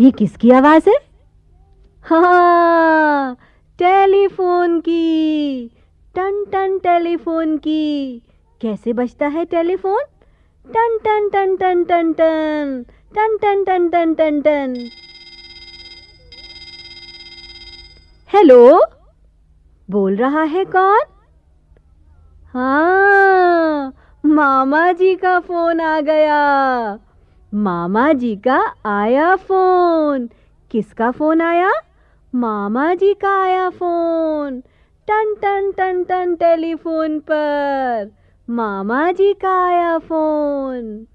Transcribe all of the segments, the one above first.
ये किसकी आवाज़ है? हाँ टेलीफोन की। टन टन टेलीफोन की। कैसे बजता है टेलीफोन? टन टन टन टन टन टन। टन टन टन टन टन टन। हेलो? बोल रहा है कौन? हाँ मामा जी का फ़ोन आ गया। मामा जी का आया फ़ोन किसका फ़ोन आया मामा जी का आया फ़ोन टन टन टन टन टेलीफोन पर मामा जी का आया फ़ोन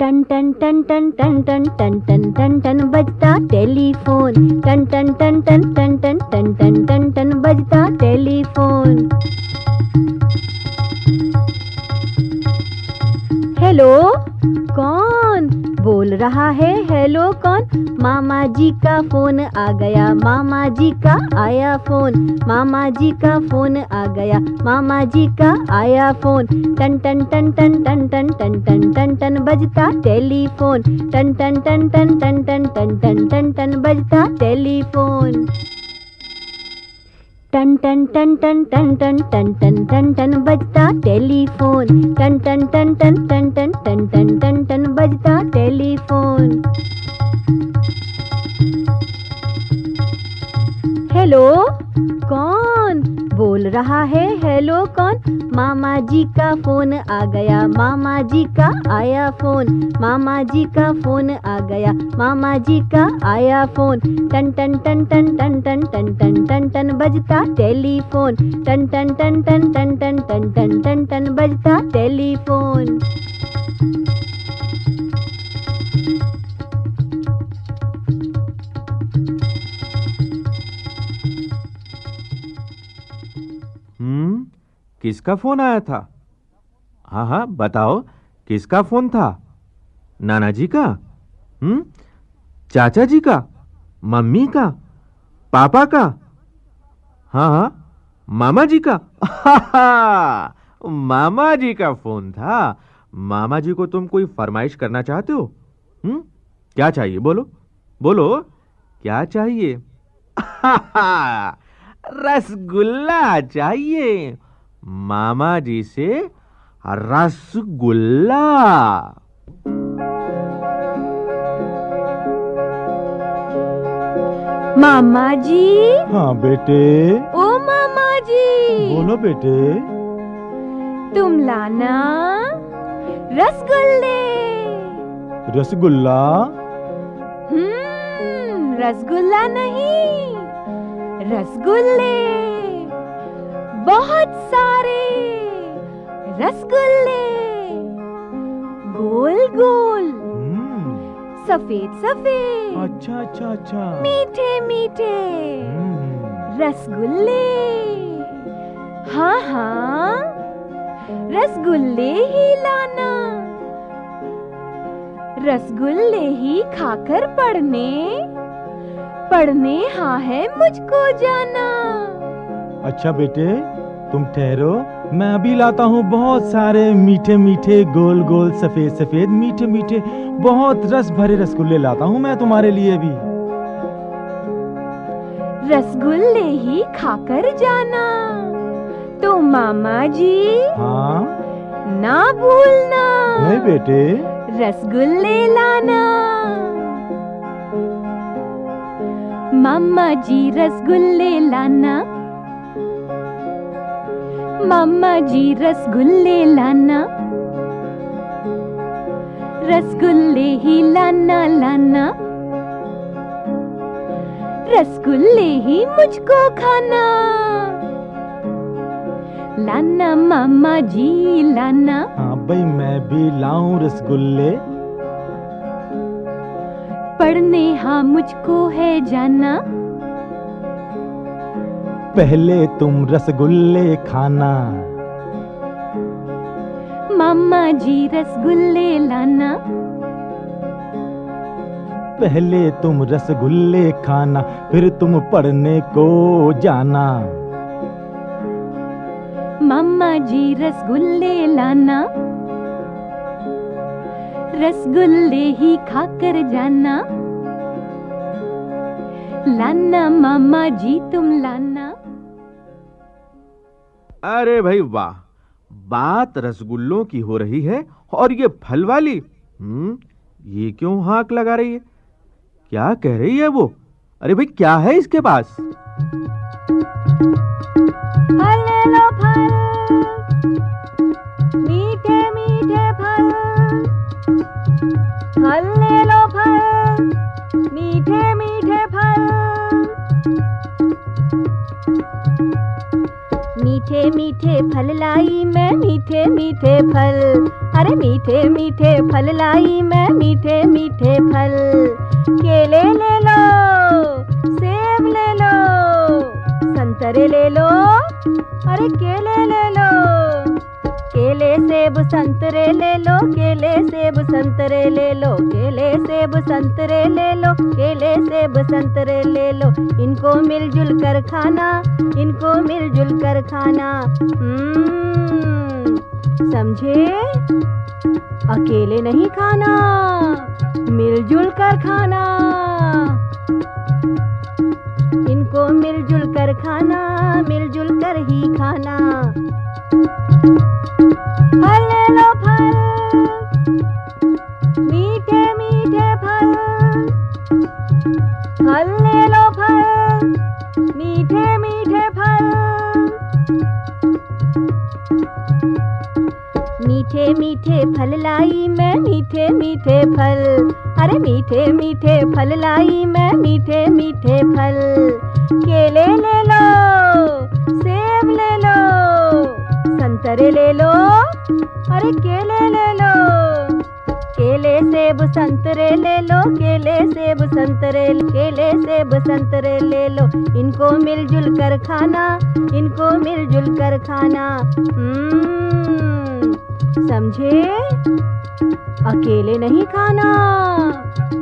टन टन टन टन टन टन टन टन टन टन बजता टेलीफोन टन टन टन टन टन टन टन टन टन टन बजता टेलीफोन हेलो कौन बोल रहा है हेलो कौन मामा जी का फ़ोन आ गया मामा जी का आया फ़ोन मामा जी का फ़ोन आ गया मामा जी का आया फ़ोन टन टन टन टन टन टन टन टन टन टन बजता टेलीफोन टन टन टन टन टन टन टन टन टन टन बजता टेलीफोन टन टन टन टन टन टन टन टन टन टन बजता टेलीफोन टन टन टन टन टन टन टन टन टन टन बजता टेलीफोन हेलो कौन बोल रहा है हेलो कौन मामा जी का फ़ोन आ गया मामा जी का आया फ़ोन मामा जी का फ़ोन आ गया मामा जी का आया फ़ोन टन टन टन टन टन टन टन टन टन टन बजता टेलीफोन टन टन टन टन टन टन टन टन टन टन बजता टेलीफोन किसका फ़ोन आया था? हाँ हाँ बताओ, किसका फ़ोन था? नाना जी का? हम्म? चाचा जी का? मम्मी का? पापा का? हाँ हाँ मामा जी का? मामा जी का फ़ोन था। मामा जी को तुम कोई फरमाइश करना चाहते हो? हम्म? क्या चाहिए? बोलो। बोलो, क्या चाहिए? रसगुल्ला चाहिए। मामा जी से रसगुल्ला। मामा जी। हाँ बेटे। ओ मामा जी। बोलो बेटे। तुम लाना रसगुल्ले। रसगुल्ला? हम्म रसगुल्ला नहीं रसगुल्ले। बहुत सारे रसगुल्ले। गोल गोल। हम्म, सफ़ेद सफ़ेद। अच्छा अच्छा अच्छा। मीठे मीठे। हम्म, रसगुल्ले। हाँ हाँ। रसगुल्ले ही लाना। रसगुल्ले ही खाकर पढ़ने। पढ़ने हाँ है मुझको जाना। अच्छा बेटे तुम ठहरो। मैं अभी लाता हूँ बहुत सारे मीठे मीठे गोल गोल सफ़ेद सफ़ेद मीठे मीठे बहुत रस भरे रसगुल्ले लाता हूँ मैं तुम्हारे लिए भी। रसगुल्ले ही खाकर जाना तो मामा जी हाँ। ना भूलना। नहीं बेटे। रसगुल्ले लाना। मामा जी रसगुल्ले लाना। मामा जी रसगुल्ले लाना। रसगुल्ले ही लाना लाना। रसगुल्ले ही मुझको खाना। लाना मामा जी लाना। हाँ भाई मैं भी लाऊं रसगुल्ले। पढ़ने हाँ मुझको है जाना। पहले तुम रसगुल्ले खाना। मामा जी रसगुल्ले लाना। पहले तुम रसगुल्ले खाना फिर तुम पढ़ने को जाना। मामा जी रसगुल्ले लाना। रसगुल्ले ही खाकर जाना। लाना मामा जी तुम लाना। अरे भाई वाह, बात रसगुल्लों की हो रही है और ये फल वाली हम्म ये क्यों हाक लगा रही है? क्या कह रही है वो? अरे भाई, क्या है इसके पास? फल लो, फल मीठे फल लाई मैं, मीठे मीठे फल। अरे मीठे मीठे फल लाई मैं, मीठे मीठे फल। केले ले लो, सेब ले लो, संतरे ले लो, अरे केले ले लो। सेब संतरे ले लो केले सेब संतरे ले लो केले सेब संतरे ले लो केले सेब संतरे ले लो। इनको मिलजुल कर खाना इनको मिलजुल कर खाना। हम्म, समझे? अकेले नहीं खाना मिलजुल कर खाना। इनको मिलजुल कर खाना मिलजुल कर ही खाना। फल ले फल। मीठे मीठे फल। फल ले लो फल। मीठे मीठे फल। मीठे मीठे फल लाई मैं, मीठे मीठे फल। अरे मीठे मीठे फल लाई मैं, मीठे मीठे फल। केले ले लो। संतरे ले लो। अरे केले ले लो। केले सेब संतरे ले लो केले सेब संतरे केले सेब संतरे ले लो। इनको मिलजुल कर खाना इनको मिलजुल कर खाना। हम्म, समझे? अकेले नहीं खाना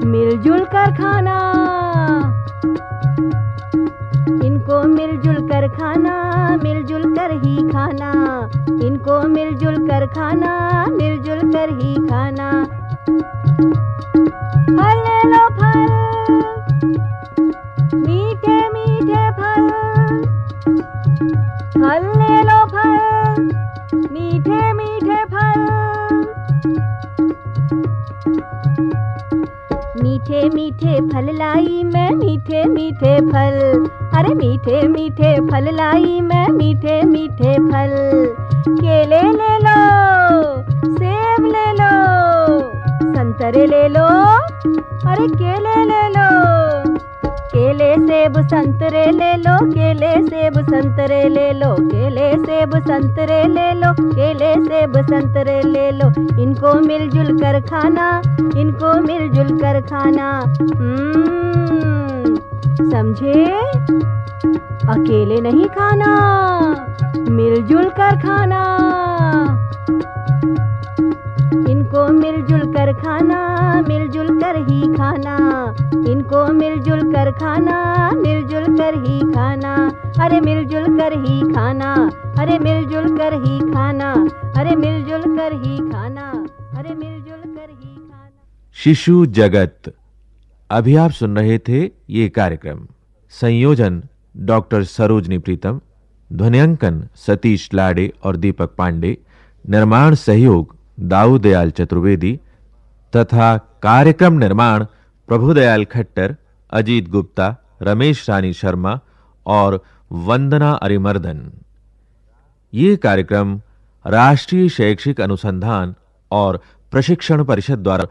मिलजुल कर खाना। मिलजुल कर खाना, मिलजुल कर ही खाना। इनको मिलजुल कर खाना, मिलजुल कर ही खाना। फल ले लो फल, मीठे मीठे फल। फल ले लो फल, मीठे मीठे फल। मीठे मीठे फल लाई मैं, मीठे मीठे फल। अरे मीठे मीठे फल लाई मैं, मीठे मीठे फल। केले ले लो, सेब ले लो, संतरे ले लो, अरे केले ले लो। केले सेब संतरे ले लो केले सेब संतरे ले लो केले सेब संतरे ले लो केले सेब संतरे ले लो। इनको मिलजुल कर खाना इनको मिलजुल कर खाना। हम्म, समझे? अकेले नहीं खाना मिलजुल कर खाना। इनको मिलजुल कर खाना, मिलजुल कर ही खाना। इनको मिलजुल कर खाना, मिलजुल कर ही खाना। अरे मिलजुल कर ही खाना, अरे मिलजुल कर ही खाना। अरे मिलजुल कर ही खाना, अरे मिलजुल कर ही खाना। शिशु जगत। अभी आप सुन रहे थे ये कार्यक्रम। संयोजन डॉक्टर सरोजनी प्रीतम, ध्वनियांकन सतीश लाडे और दीपक पांडे, निर्माण सहयोग दाऊदयाल चतुर्वेदी तथा कार्यक्रम निर्माण प्रभुदयाल खट्टर अजीत गुप्ता रमेश रानी शर्मा और वंदना अरिमर्दन ये कार्यक्रम राष्ट्रीय शैक्षिक अनुसंधान और प्रशिक्षण परिषद द्वारा